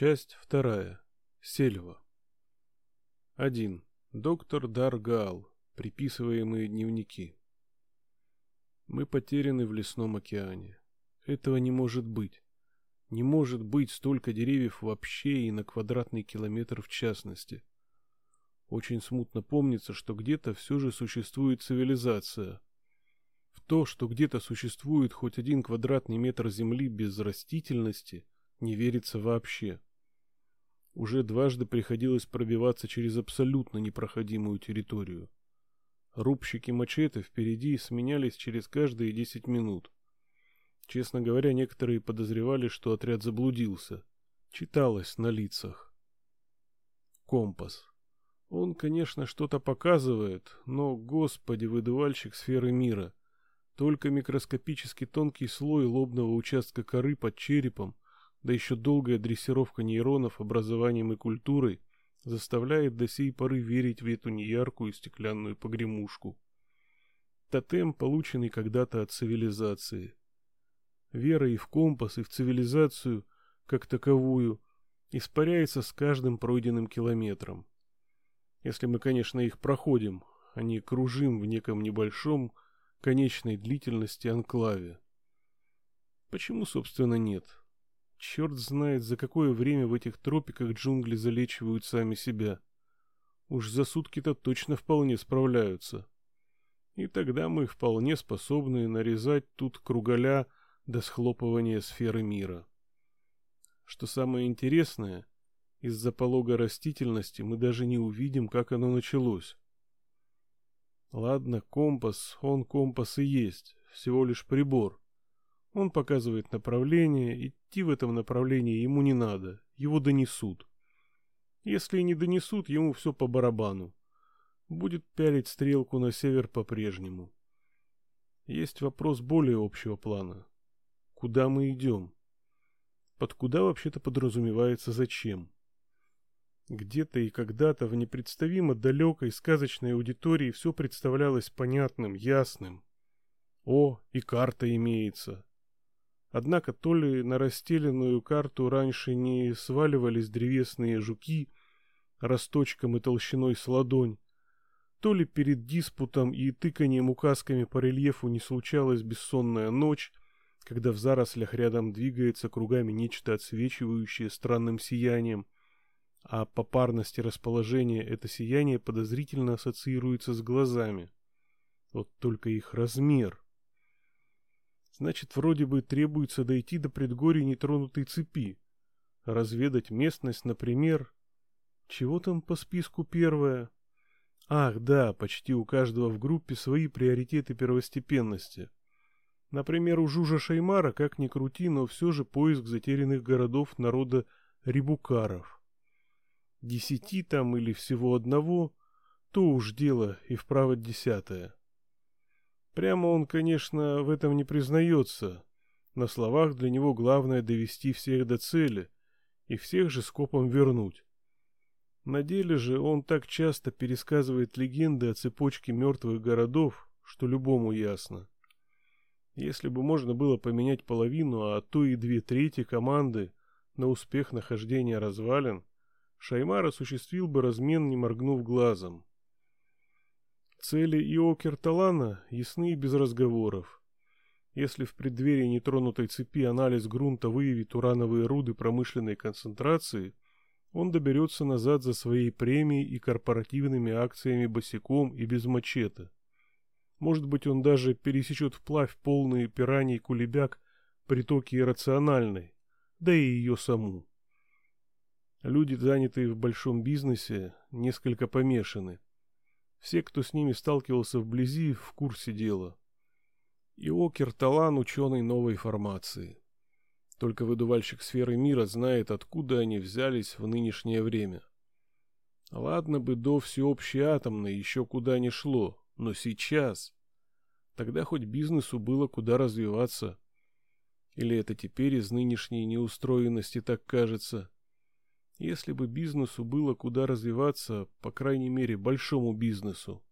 Часть вторая. Сельва. 1. Доктор Даргал. Приписываемые дневники. Мы потеряны в лесном океане. Этого не может быть. Не может быть столько деревьев вообще и на квадратный километр в частности. Очень смутно помнится, что где-то все же существует цивилизация. В то, что где-то существует хоть один квадратный метр земли без растительности, не верится вообще. Уже дважды приходилось пробиваться через абсолютно непроходимую территорию. Рубщики мачете впереди сменялись через каждые десять минут. Честно говоря, некоторые подозревали, что отряд заблудился. Читалось на лицах. Компас. Он, конечно, что-то показывает, но, господи, выдувальщик сферы мира. Только микроскопически тонкий слой лобного участка коры под черепом, да еще долгая дрессировка нейронов образованием и культурой, заставляет до сей поры верить в эту неяркую стеклянную погремушку. Тотем, полученный когда-то от цивилизации. Вера и в компас, и в цивилизацию, как таковую, испаряется с каждым пройденным километром. Если мы, конечно, их проходим, а не кружим в неком небольшом, конечной длительности анклаве. Почему, собственно, нет? Черт знает, за какое время в этих тропиках джунгли залечивают сами себя. Уж за сутки-то точно вполне справляются. И тогда мы вполне способны нарезать тут круголя до схлопывания сферы мира. Что самое интересное, из-за полога растительности мы даже не увидим, как оно началось. Ладно, компас, он компас и есть, всего лишь прибор. Он показывает направление, идти в этом направлении ему не надо, его донесут. Если не донесут, ему все по барабану. Будет пялить стрелку на север по-прежнему. Есть вопрос более общего плана. Куда мы идем? Под куда вообще-то подразумевается зачем? Где-то и когда-то в непредставимо далекой сказочной аудитории все представлялось понятным, ясным. О, и карта имеется. Однако то ли на расстеленную карту раньше не сваливались древесные жуки росточком и толщиной с ладонь, то ли перед диспутом и тыканием указками по рельефу не случалась бессонная ночь, когда в зарослях рядом двигается кругами нечто отсвечивающее странным сиянием, а по парности расположения это сияние подозрительно ассоциируется с глазами. Вот только их размер — Значит, вроде бы требуется дойти до предгорий нетронутой цепи. Разведать местность, например... Чего там по списку первое? Ах, да, почти у каждого в группе свои приоритеты первостепенности. Например, у Жужа Шаймара, как ни крути, но все же поиск затерянных городов народа рибукаров. Десяти там или всего одного, то уж дело и вправо десятое. Прямо он, конечно, в этом не признается. На словах для него главное довести всех до цели и всех же скопом вернуть. На деле же он так часто пересказывает легенды о цепочке мертвых городов, что любому ясно. Если бы можно было поменять половину, а то и две трети команды на успех нахождения развалин, Шаймар осуществил бы размен, не моргнув глазом. Цели Иокер Талана ясны и без разговоров. Если в преддверии нетронутой цепи анализ грунта выявит урановые руды промышленной концентрации, он доберется назад за своей премией и корпоративными акциями босиком и без мачете. Может быть, он даже пересечет вплавь полные пираний кулебяк притоки иррациональной, да и ее саму. Люди, занятые в большом бизнесе, несколько помешаны. Все, кто с ними сталкивался вблизи, в курсе дела. Иокер Талан – ученый новой формации. Только выдувальщик сферы мира знает, откуда они взялись в нынешнее время. Ладно бы до всеобщей атомной еще куда ни шло, но сейчас... Тогда хоть бизнесу было куда развиваться. Или это теперь из нынешней неустроенности так кажется? Если бы бизнесу было куда развиваться, по крайней мере, большому бизнесу,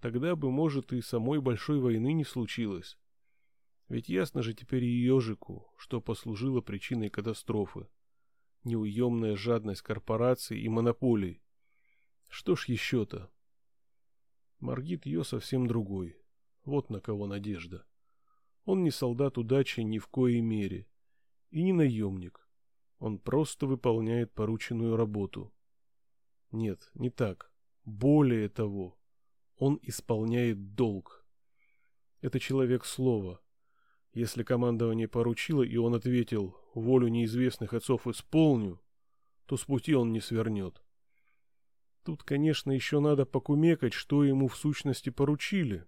тогда бы, может, и самой большой войны не случилось. Ведь ясно же теперь и ежику, что послужило причиной катастрофы. неуемная жадность корпораций и монополий. Что ж еще-то? Маргит ее совсем другой. Вот на кого надежда. Он не солдат удачи ни в коей мере. И не наемник. Он просто выполняет порученную работу. Нет, не так. Более того, он исполняет долг. Это человек слова. Если командование поручило, и он ответил «волю неизвестных отцов исполню», то с пути он не свернет. Тут, конечно, еще надо покумекать, что ему в сущности поручили.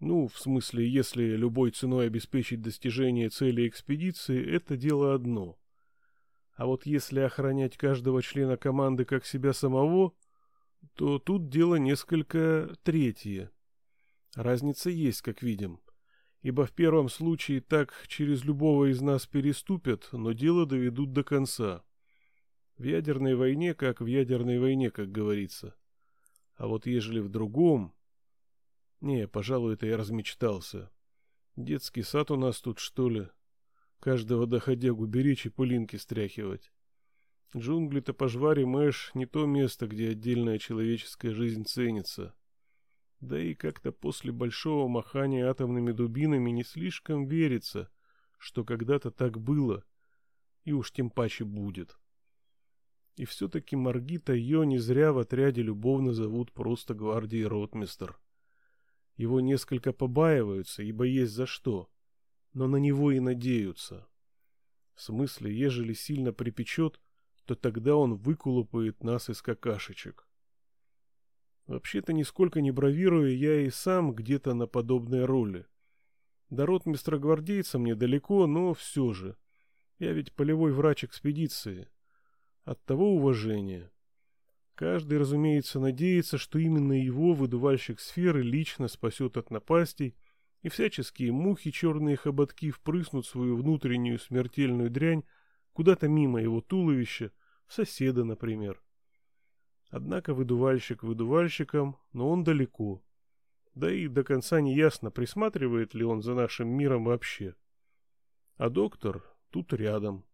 Ну, в смысле, если любой ценой обеспечить достижение цели экспедиции, это дело одно. А вот если охранять каждого члена команды как себя самого, то тут дело несколько третье. Разница есть, как видим. Ибо в первом случае так через любого из нас переступят, но дело доведут до конца. В ядерной войне, как в ядерной войне, как говорится. А вот ежели в другом... Не, пожалуй, это я размечтался. Детский сад у нас тут, что ли? Каждого доходягу беречь и пылинки стряхивать. Джунгли-то пожвари Мэш не то место, где отдельная человеческая жизнь ценится. Да и как-то после большого махания атомными дубинами не слишком верится, что когда-то так было, и уж тем паче будет. И все-таки Маргита ее не зря в отряде любовно зовут просто гвардией ротмистер. Его несколько побаиваются, ибо есть за что, но на него и надеются. В смысле, ежели сильно припечет, то тогда он выкулупает нас из какашечек. Вообще-то, нисколько не бравируя, я и сам где-то на подобной роли. До ротмистра-гвардейца мне далеко, но все же. Я ведь полевой врач экспедиции. От того уважения. Каждый, разумеется, надеется, что именно его, выдувальщик сферы, лично спасет от напастей, и всяческие мухи, черные хоботки впрыснут свою внутреннюю смертельную дрянь куда-то мимо его туловища, в соседа, например. Однако выдувальщик выдувальщиком, но он далеко. Да и до конца не ясно, присматривает ли он за нашим миром вообще. А доктор тут рядом.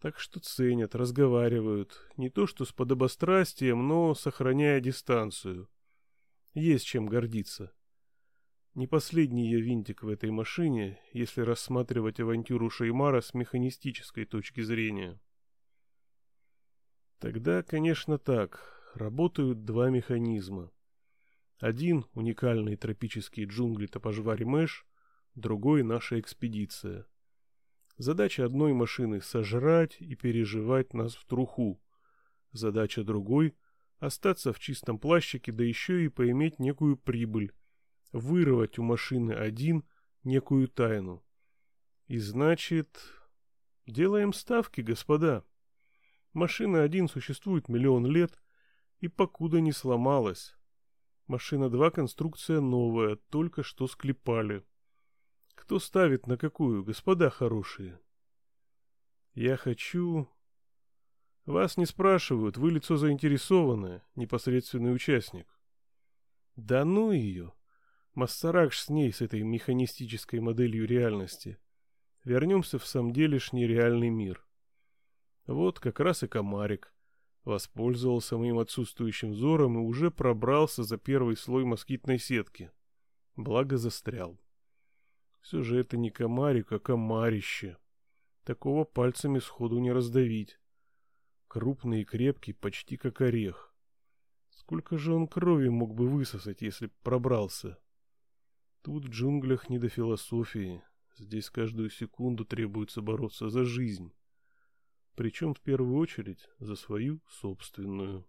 Так что ценят, разговаривают, не то что с подобострастием, но сохраняя дистанцию. Есть чем гордиться. Не последний я винтик в этой машине, если рассматривать авантюру Шеймара с механистической точки зрения. Тогда, конечно, так. Работают два механизма. Один — уникальные тропические джунгли Топожвари Мэш, другой — наша экспедиция. Задача одной машины — сожрать и переживать нас в труху. Задача другой — остаться в чистом плащике, да еще и поиметь некую прибыль. Вырвать у машины один некую тайну. И значит... Делаем ставки, господа. Машина 1 существует миллион лет и покуда не сломалась. Машина 2 конструкция новая, только что склепали. Кто ставит на какую, господа хорошие? Я хочу... Вас не спрашивают, вы лицо заинтересованное, непосредственный участник. Да ну ее. Массаракш с ней, с этой механистической моделью реальности. Вернемся в самом делешний реальный мир. Вот как раз и комарик. Воспользовался моим отсутствующим взором и уже пробрался за первый слой москитной сетки. Благо застрял. Все же это не комарик, а комарище. Такого пальцами сходу не раздавить. Крупный и крепкий, почти как орех. Сколько же он крови мог бы высосать, если б пробрался? Тут в джунглях не до философии. Здесь каждую секунду требуется бороться за жизнь причем в первую очередь за свою собственную.